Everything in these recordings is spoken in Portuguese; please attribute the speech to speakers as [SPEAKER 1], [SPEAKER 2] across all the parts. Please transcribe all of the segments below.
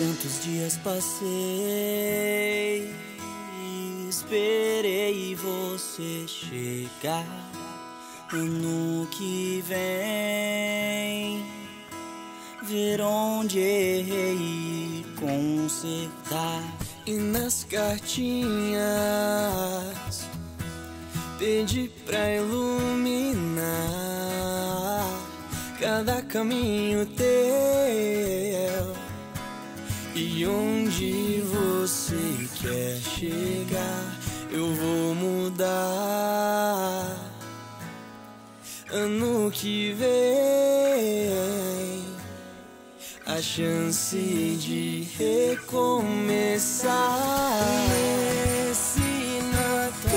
[SPEAKER 1] Trezentos dias passei, esperei você chegar. Ano que vem, ver onde errei consertar.
[SPEAKER 2] E nas cartinhas pedi pra iluminar cada caminho teu e onde você quer chegar, eu vou mudar. Ano que vem, a chance de recomeçar. Nesse Natal,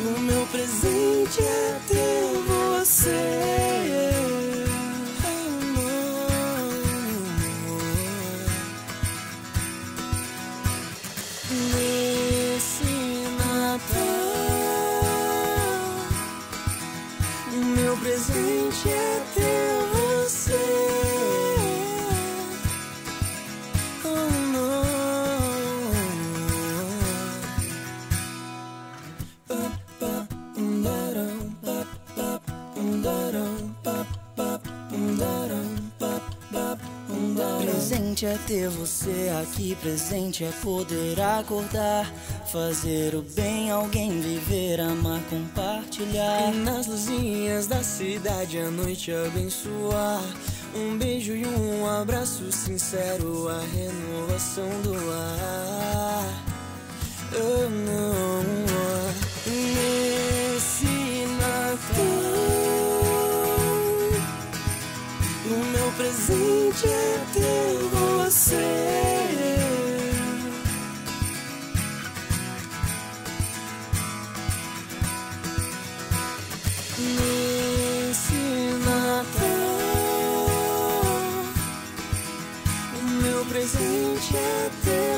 [SPEAKER 2] o meu presente é ter você. Nesse Natal, o meu presente é
[SPEAKER 1] É ter você aqui, presente é poder acordar, fazer o bem, alguém viver, amar, compartilhar.
[SPEAKER 2] E nas luzinhas da cidade a noite abençoar. Um beijo e um abraço sincero, a renovação do ar. Oh, o meu presente é ter você. Nesse Natal, o meu presente é ter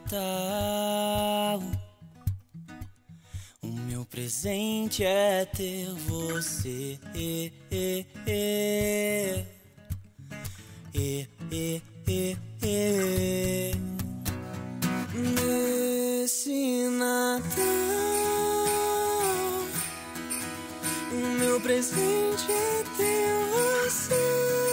[SPEAKER 1] Natal, o meu presente é ter você. E, e, e. E, e, e, e.
[SPEAKER 2] Nesse Natal, o meu presente é ter você.